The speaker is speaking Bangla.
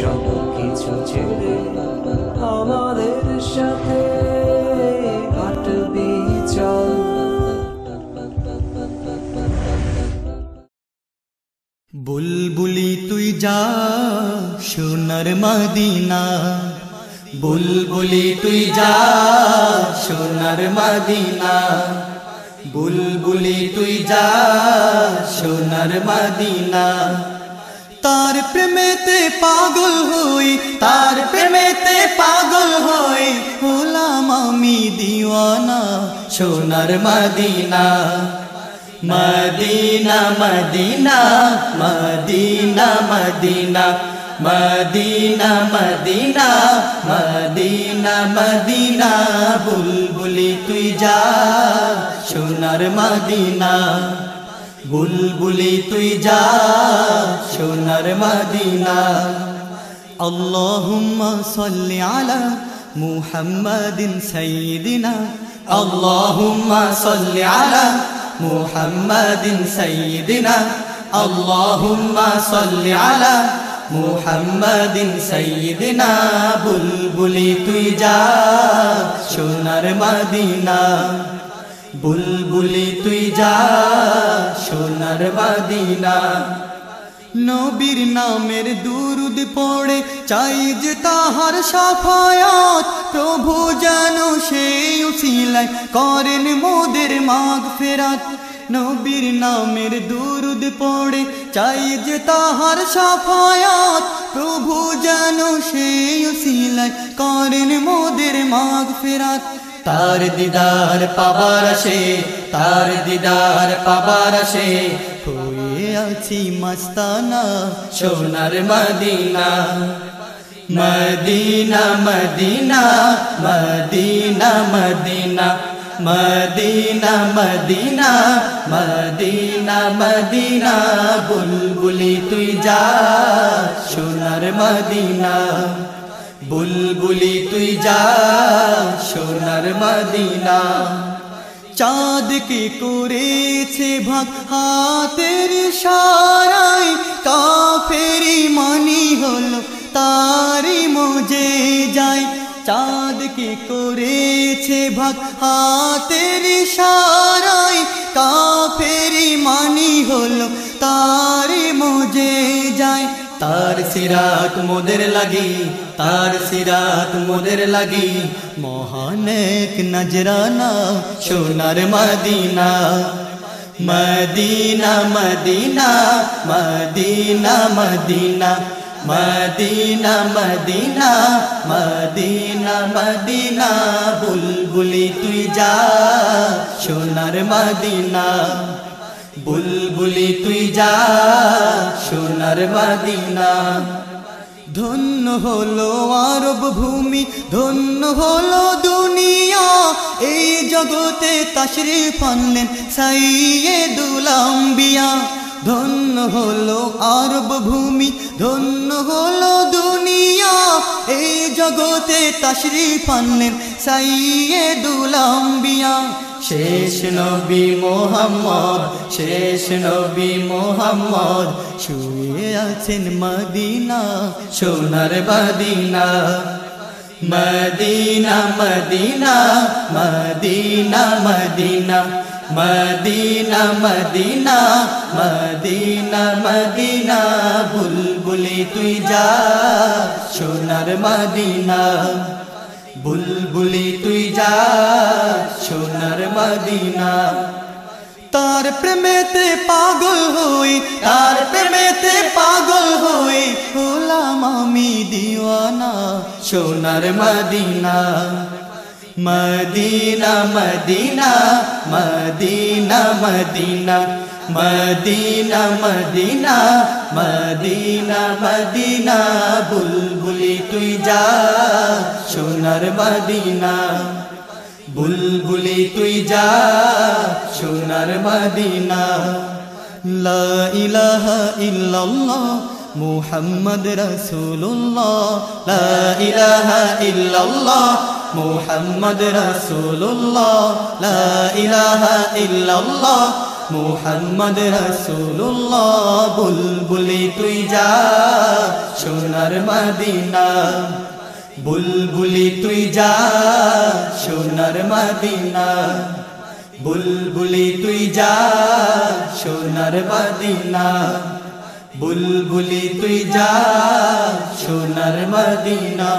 সব কিছু ছেড়ে বুলবুলি তুই যা, সোনার মদিনা। বুলবুলি তুই যা, সোনার মদিনা। বুলবুলি তুই যা, সোনার মদিনা। তার প্রেমেতে পাগল হই, তার প্রেমেতে পাগল হই। হলাম আমি দিওয়ানা, সোনার Medina. Medina Medina Medina Medina. Medina Medina Medina Medina. বুলবুলি তুই যা, সোনার মদিনা। বুলবুলি তুই যা সোনার মাদিনা আল্লাহুম্মা সাল্লি আলা মুহাম্মাদিন সাইয়্যিদিনা আল্লাহুম্মা সাল্লি আলা মুহাম্মাদিন সাইয়্যিদিনা আল্লাহুম্মা সাল্লি আলা মুহাম্মাদিন সাইয়্যিদিনা বুলবুলি তুই যা সোনার মাদিনা বুলবুলি তুই যা, সোনার মদিনা নবীর নামের দুরুদ পড়ে, চাই যে তাহার সাফায়াত। প্রভু যেন সেই উসিলায় করেন মোদের মাগ ফেরাত। নবীর নামের দুরুদ পড়ে, চাই যে তাহার সাফায়াত। প্রভু যেন সেই উসিলায় করেন মোদের মাগ ফেরাত। তার দিদার পাবার আসে, তার দিদার পাবার আসে। হয়ে আছি মস্তানা, সোনার Medina. Medina Medina Medina Medina. Medina Medina Medina Medina. বুলবুলি তুই যা, সোনার মদিনা। বুলবুলি তুই যা, সোনার মদিনা। চাঁদ কি করেছে ভাগ হাতের সারাই কাফেরি মানি হলো তারি মজে যায়। চাঁদ কি করেছে ভাগ হাতের সারাই কাফেরি মানি হলো তারি মজে যায়। তার সিরাত মোদের লাগি, তার সিরাত মোদের লাগি। মহান এক নজরানা, সোনার Medina. Medina Medina Medina Medina. Medina Medina Medina Medina. বুলবুলি তুই যা, সোনার মদিনা। বুলবুলি তুই যা, সোনার মদিনা। ধন্য হলো আরব ভূমি, ধন্য হলো দুনিয়া। এই জগতে তাশরিফ আনলেন সাইয়েদুল আম্বিয়া। ধন্য হলো আরব ভূমি, ধন্য হলো দুনিয়া। এই জগতে তাশরিফ আনলেন সাইয়েদুল আম্বিয়া। শেষ নবী মোহাম্মদ, শেষ নবী মোহাম্মদ, শুয়ে আছেন মদিনা, সোনার বাদিনা। Medina Medina Medina Medina Medina Medina Medina Medina, বুলবুলি তুই যা, সোনার মদিনা। বুলবুলি তুই যা, সোনার মদিনা। তার প্রেমেতে পাগল হই, তার প্রেমেতে পাগল হই হলাম আমি দিওয়ানা, সোনার Medina. Medina Medina Medina Medina Medina Medina Medina Medina বুলবুলি তুই যা সোনার মদিনা বুলবুলি তুই যা সোনার মদিনা লা ইলাহা ইল্লাল্লাহ মুহাম্মদ রাসূলুল্লাহ, লা ইলাহা ইল্লাল্লাহ, মুহাম্মদ রাসূলুল্লাহ, লা ইলাহা ইল্লাল্লাহ, মুহাম্মদ রসুল্লাহ বুলবুলি তুই যা সোনার মদিনা, বুলবুলি তুই যা সোনার মদিনা, বুলবুলি তুই যা সোনার মদিনা। বুলবুলি তুই যা সোনার মদিনা।